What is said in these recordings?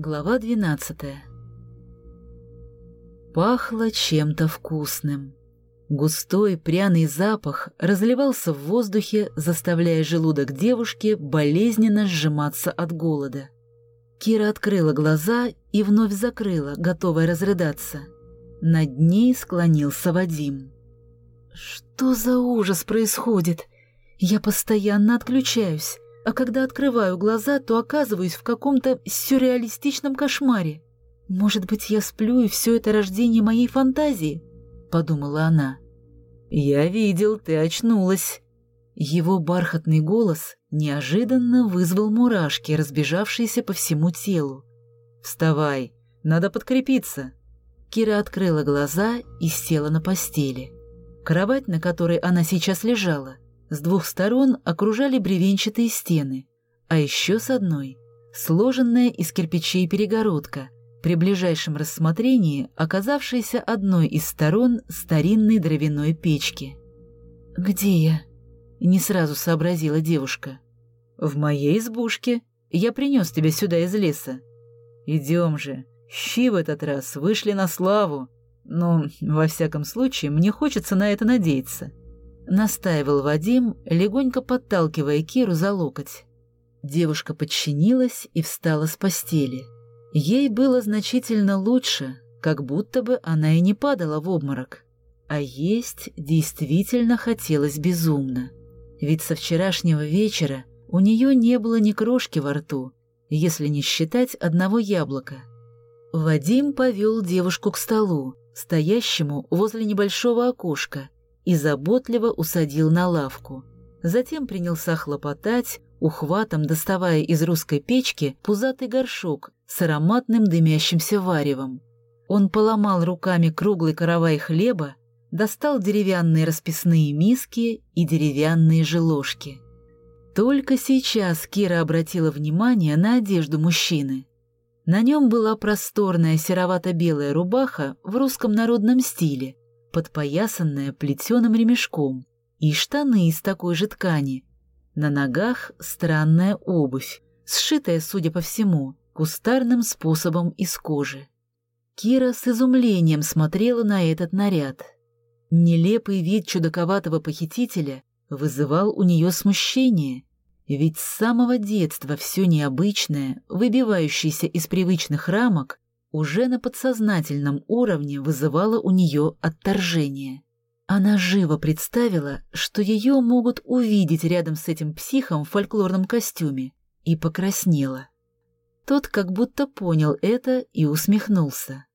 Глава двенадцатая Пахло чем-то вкусным. Густой пряный запах разливался в воздухе, заставляя желудок девушки болезненно сжиматься от голода. Кира открыла глаза и вновь закрыла, готовая разрыдаться. Над ней склонился Вадим. «Что за ужас происходит? Я постоянно отключаюсь, а когда открываю глаза, то оказываюсь в каком-то сюрреалистичном кошмаре. Может быть, я сплю, и все это рождение моей фантазии?» — подумала она. «Я видел, ты очнулась». Его бархатный голос неожиданно вызвал мурашки, разбежавшиеся по всему телу. «Вставай, надо подкрепиться». Кира открыла глаза и села на постели. Кровать, на которой она сейчас лежала, с двух сторон окружали бревенчатые стены, а еще с одной — сложенная из кирпичей перегородка, при ближайшем рассмотрении оказавшаяся одной из сторон старинной дровяной печки. «Где я?» — не сразу сообразила девушка. «В моей избушке. Я принес тебя сюда из леса. Идем же. Щи в этот раз вышли на славу. Но, во всяком случае, мне хочется на это надеяться». Настаивал Вадим, легонько подталкивая Киру за локоть. Девушка подчинилась и встала с постели. Ей было значительно лучше, как будто бы она и не падала в обморок. А есть действительно хотелось безумно. Ведь со вчерашнего вечера у нее не было ни крошки во рту, если не считать одного яблока. Вадим повел девушку к столу, стоящему возле небольшого окошка, и заботливо усадил на лавку. Затем принялся хлопотать, ухватом доставая из русской печки пузатый горшок с ароматным дымящимся варевом. Он поломал руками круглый каравай хлеба, достал деревянные расписные миски и деревянные же ложки. Только сейчас Кира обратила внимание на одежду мужчины. На нем была просторная серовато-белая рубаха в русском народном стиле, подпоясанная плетеным ремешком, и штаны из такой же ткани. На ногах странная обувь, сшитая, судя по всему, кустарным способом из кожи. Кира с изумлением смотрела на этот наряд. Нелепый вид чудаковатого похитителя вызывал у нее смущение, ведь с самого детства все необычное, выбивающееся из привычных рамок, уже на подсознательном уровне вызывало у нее отторжение. Она живо представила, что ее могут увидеть рядом с этим психом в фольклорном костюме, и покраснела. Тот как будто понял это и усмехнулся.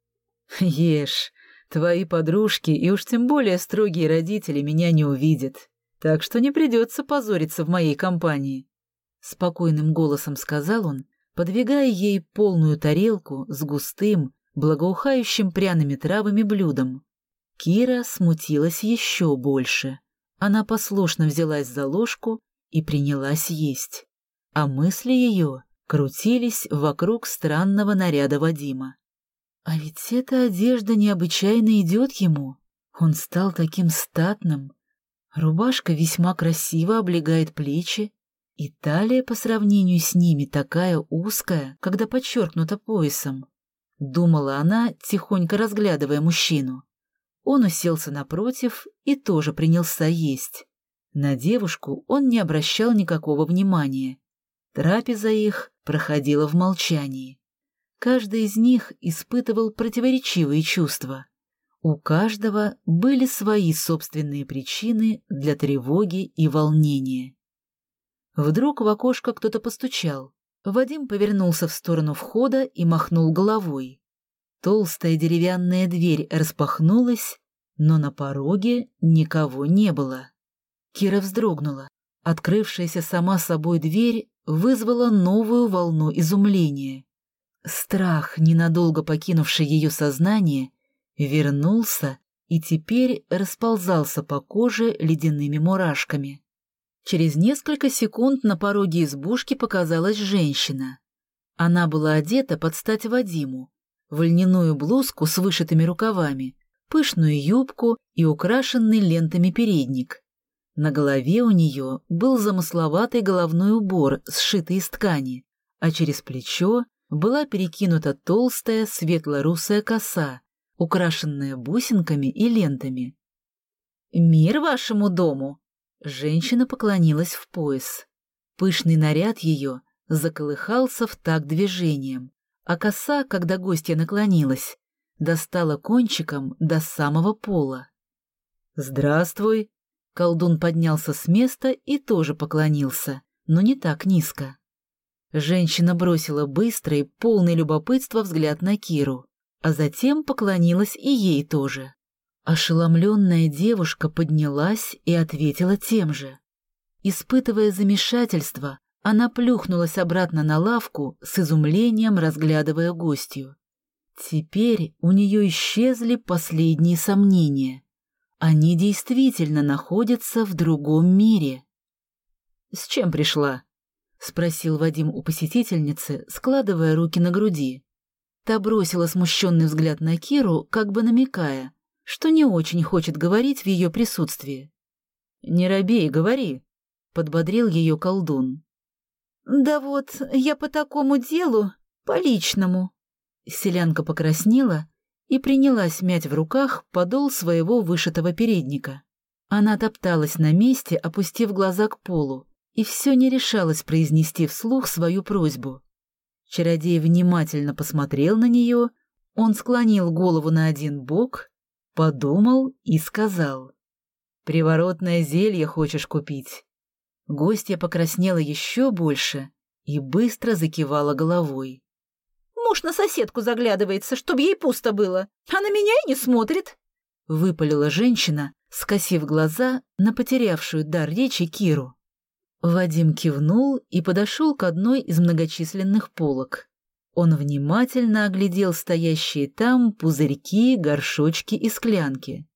«Ешь, твои подружки и уж тем более строгие родители меня не увидят, так что не придется позориться в моей компании», — спокойным голосом сказал он, подвигая ей полную тарелку с густым, благоухающим пряными травами блюдом. Кира смутилась еще больше. Она послушно взялась за ложку и принялась есть. А мысли ее крутились вокруг странного наряда Вадима. А ведь эта одежда необычайно идет ему. Он стал таким статным. Рубашка весьма красиво облегает плечи, и талия по сравнению с ними такая узкая, когда подчеркнута поясом. Думала она, тихонько разглядывая мужчину. Он уселся напротив и тоже принялся есть. На девушку он не обращал никакого внимания. Трапеза их проходила в молчании. Каждый из них испытывал противоречивые чувства. У каждого были свои собственные причины для тревоги и волнения. Вдруг в окошко кто-то постучал. Вадим повернулся в сторону входа и махнул головой. Толстая деревянная дверь распахнулась, но на пороге никого не было. Кира вздрогнула. Открывшаяся сама собой дверь вызвала новую волну изумления. Страх, ненадолго покинувший ее сознание, вернулся и теперь расползался по коже ледяными мурашками. Через несколько секунд на пороге избушки показалась женщина. Она была одета под стать Вадиму, в льняную блузку с вышитыми рукавами, пышную юбку и украшенный лентами передник. На голове у нее был замысловатый головной убор, сшитый из ткани, а через плечо была перекинута толстая светло-русая коса, украшенная бусинками и лентами. «Мир вашему дому!» Женщина поклонилась в пояс. Пышный наряд ее заколыхался в такт движением, а коса, когда гостья наклонилась, достала кончиком до самого пола. «Здравствуй!» Колдун поднялся с места и тоже поклонился, но не так низко. Женщина бросила быстрый, полный любопытства взгляд на Киру, а затем поклонилась и ей тоже. Ошеломленная девушка поднялась и ответила тем же. Испытывая замешательство, она плюхнулась обратно на лавку, с изумлением разглядывая гостью. Теперь у нее исчезли последние сомнения. Они действительно находятся в другом мире. «С чем пришла?» — спросил Вадим у посетительницы, складывая руки на груди. Та бросила смущенный взгляд на Киру, как бы намекая, что не очень хочет говорить в ее присутствии. «Не робей, говори», — подбодрил ее колдун. «Да вот, я по такому делу, по личному». Селянка покраснела и принялась мять в руках подол своего вышитого передника. Она топталась на месте, опустив глаза к полу, и все не решалась произнести вслух свою просьбу. Чародей внимательно посмотрел на нее, он склонил голову на один бок, подумал и сказал. «Приворотное зелье хочешь купить?» Гостья покраснела еще больше и быстро закивала головой. «Муж на соседку заглядывается, чтоб ей пусто было, а на меня и не смотрит!» Выпалила женщина, скосив глаза на потерявшую дар речи Киру. Вадим кивнул и подошел к одной из многочисленных полок. Он внимательно оглядел стоящие там пузырьки, горшочки и склянки.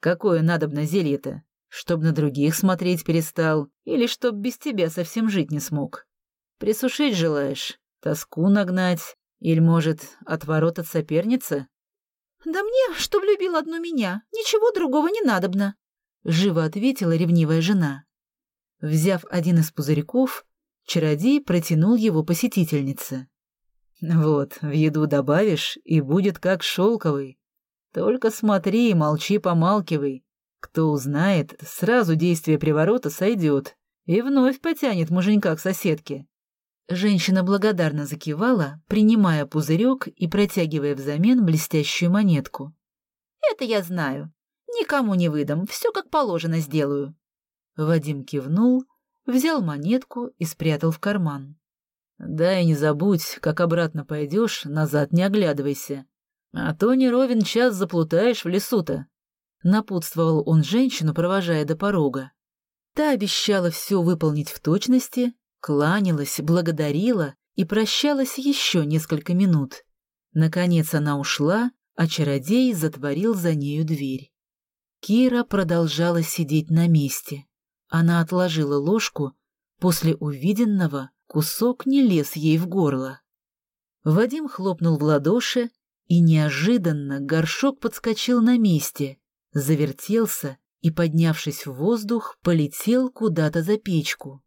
«Какое надобно зелье-то?» Чтоб на других смотреть перестал, или чтоб без тебя совсем жить не смог. Присушить желаешь? Тоску нагнать? Или, может, отворот от соперницы? Да мне, чтоб любил одну меня, ничего другого не надобно. Живо ответила ревнивая жена. Взяв один из пузырьков, чародей протянул его посетительнице. «Вот, в еду добавишь, и будет как шелковый. Только смотри, молчи-помалкивай, кто узнает, сразу действие приворота сойдет и вновь потянет муженька к соседке. Женщина благодарно закивала, принимая пузырек и протягивая взамен блестящую монетку. «Это я знаю. Никому не выдам, все как положено сделаю». Вадим кивнул, взял монетку и спрятал в карман. «Да и не забудь, как обратно пойдешь, назад не оглядывайся. А то не ровен час заплутаешь в лесу-то». Напутствовал он женщину, провожая до порога. Та обещала все выполнить в точности, кланялась, благодарила и прощалась еще несколько минут. Наконец она ушла, а чародей затворил за нею дверь. Кира продолжала сидеть на месте. Она отложила ложку, после увиденного кусок не лез ей в горло. Вадим хлопнул в ладоши, и неожиданно горшок подскочил на месте, завертелся и, поднявшись в воздух, полетел куда-то за печку.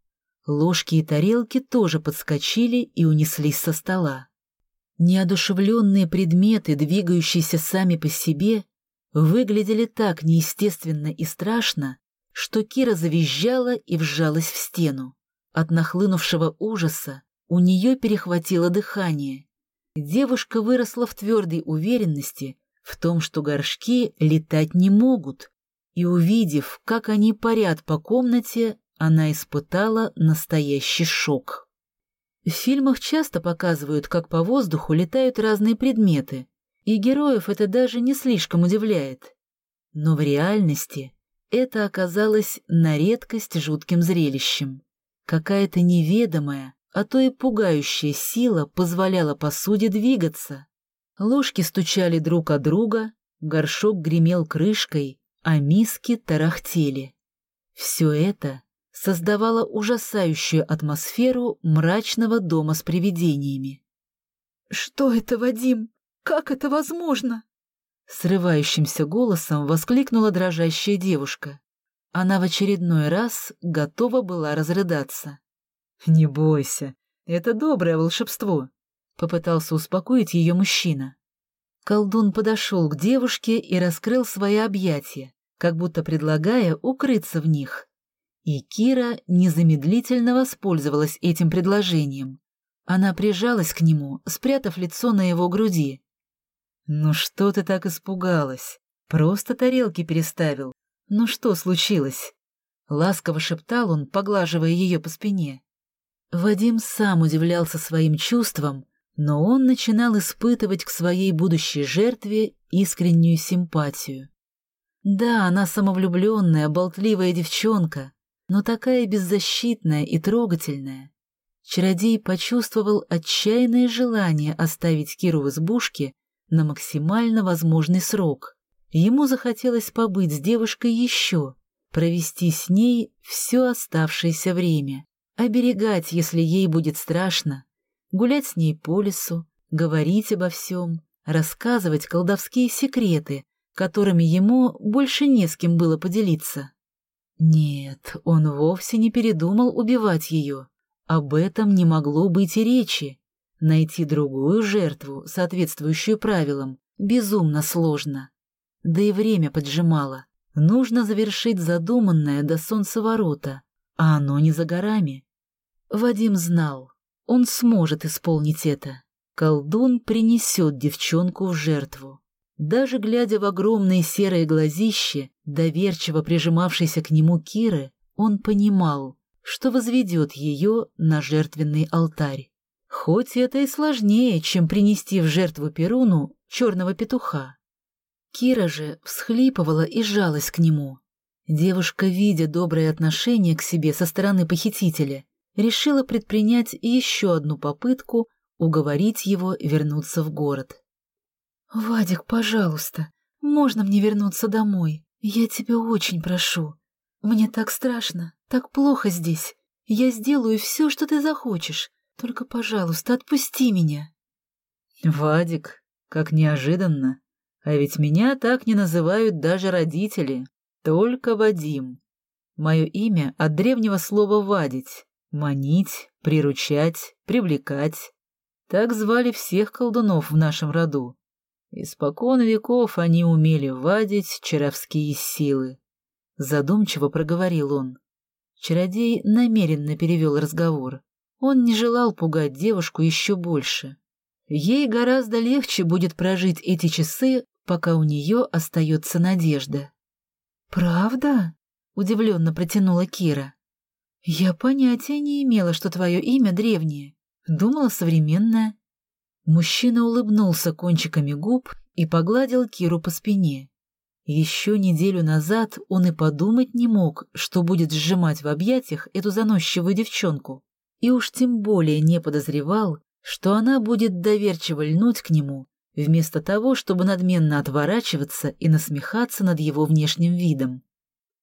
Ложки и тарелки тоже подскочили и унеслись со стола. Неодушевленные предметы, двигающиеся сами по себе, выглядели так неестественно и страшно, что Кира завизжала и вжалась в стену. От нахлынувшего ужаса у нее перехватило дыхание. Девушка выросла в твердой уверенности, в том, что горшки летать не могут, и, увидев, как они парят по комнате, она испытала настоящий шок. В фильмах часто показывают, как по воздуху летают разные предметы, и героев это даже не слишком удивляет. Но в реальности это оказалось на редкость жутким зрелищем. Какая-то неведомая, а то и пугающая сила позволяла посуде двигаться. Ложки стучали друг о друга, горшок гремел крышкой, а миски тарахтели. Все это создавало ужасающую атмосферу мрачного дома с привидениями. «Что это, Вадим? Как это возможно?» Срывающимся голосом воскликнула дрожащая девушка. Она в очередной раз готова была разрыдаться. «Не бойся, это доброе волшебство. попытался успокоить ее мужчина. Колдун подошел к девушке и раскрыл свои объятия, как будто предлагая укрыться в них. И Кира незамедлительно воспользовалась этим предложением. Она прижалась к нему, спрятав лицо на его груди. «Ну что ты так испугалась? Просто тарелки переставил. Ну что случилось?» Ласково шептал он, поглаживая ее по спине. Вадим сам удивлялся своим чувствам, но он начинал испытывать к своей будущей жертве искреннюю симпатию. Да, она самовлюбленная, болтливая девчонка, но такая беззащитная и трогательная. Чародей почувствовал отчаянное желание оставить Киру в избушке на максимально возможный срок. Ему захотелось побыть с девушкой еще, провести с ней все оставшееся время, оберегать, если ей будет страшно, гулять с ней по лесу, говорить обо всем, рассказывать колдовские секреты, которыми ему больше не с кем было поделиться. Нет, он вовсе не передумал убивать ее. Об этом не могло быть и речи. Найти другую жертву, соответствующую правилам, безумно сложно. Да и время поджимало. Нужно завершить задуманное до солнцеворота, а оно не за горами. Вадим знал, он сможет исполнить это. Колдун принесет девчонку в жертву. Даже глядя в огромные серые глазища, доверчиво прижимавшейся к нему Киры, он понимал, что возведет ее на жертвенный алтарь. Хоть это и сложнее, чем принести в жертву Перуну черного петуха. Кира же всхлипывала и жалась к нему. Девушка, видя доброе отношение к себе со стороны похитителя, решила предпринять еще одну попытку уговорить его вернуться в город. «Вадик, пожалуйста, можно мне вернуться домой? Я тебя очень прошу. Мне так страшно, так плохо здесь. Я сделаю все, что ты захочешь. Только, пожалуйста, отпусти меня». «Вадик, как неожиданно. А ведь меня так не называют даже родители. Только Вадим. Мое имя от древнего слова «вадить» — манить, приручать, привлекать. Так звали всех колдунов в нашем роду. Испокон веков они умели вадить чаровские силы. Задумчиво проговорил он. Чародей намеренно перевел разговор. Он не желал пугать девушку еще больше. Ей гораздо легче будет прожить эти часы, пока у нее остается надежда. «Правда?» — удивленно протянула Кира. «Я понятия не имела, что твое имя древнее. Думала современное». Мужчина улыбнулся кончиками губ и погладил Киру по спине. Еще неделю назад он и подумать не мог, что будет сжимать в объятиях эту заносчивую девчонку, и уж тем более не подозревал, что она будет доверчиво льнуть к нему, вместо того, чтобы надменно отворачиваться и насмехаться над его внешним видом.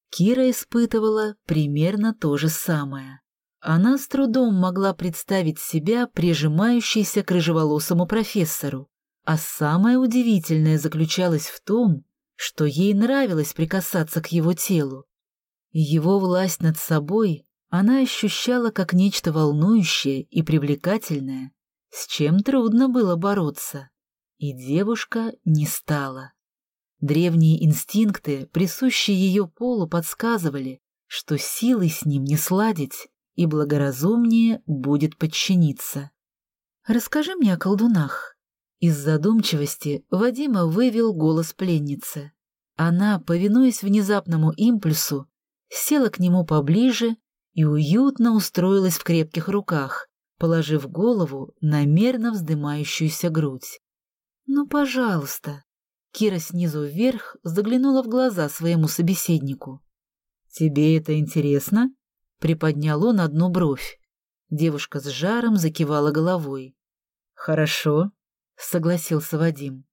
Кира испытывала примерно то же самое. Она с трудом могла представить себя прижимающейся к рыжеволосому профессору, а самое удивительное заключалось в том, что ей нравилось прикасаться к его телу. Его власть над собой она ощущала как нечто волнующее и привлекательное, с чем трудно было бороться. И девушка не стала. Древние инстинкты, присущие ее полу, подсказывали, что силой с ним не сладить, и благоразумнее будет подчиниться. «Расскажи мне о колдунах». Из задумчивости Вадима вывел голос пленницы. Она, повинуясь внезапному импульсу, села к нему поближе и уютно устроилась в крепких руках, положив голову на мерно вздымающуюся грудь. «Ну, пожалуйста». Кира снизу вверх заглянула в глаза своему собеседнику. «Тебе это интересно?» Приподнял он одну бровь. Девушка с жаром закивала головой. «Хорошо», — согласился Вадим.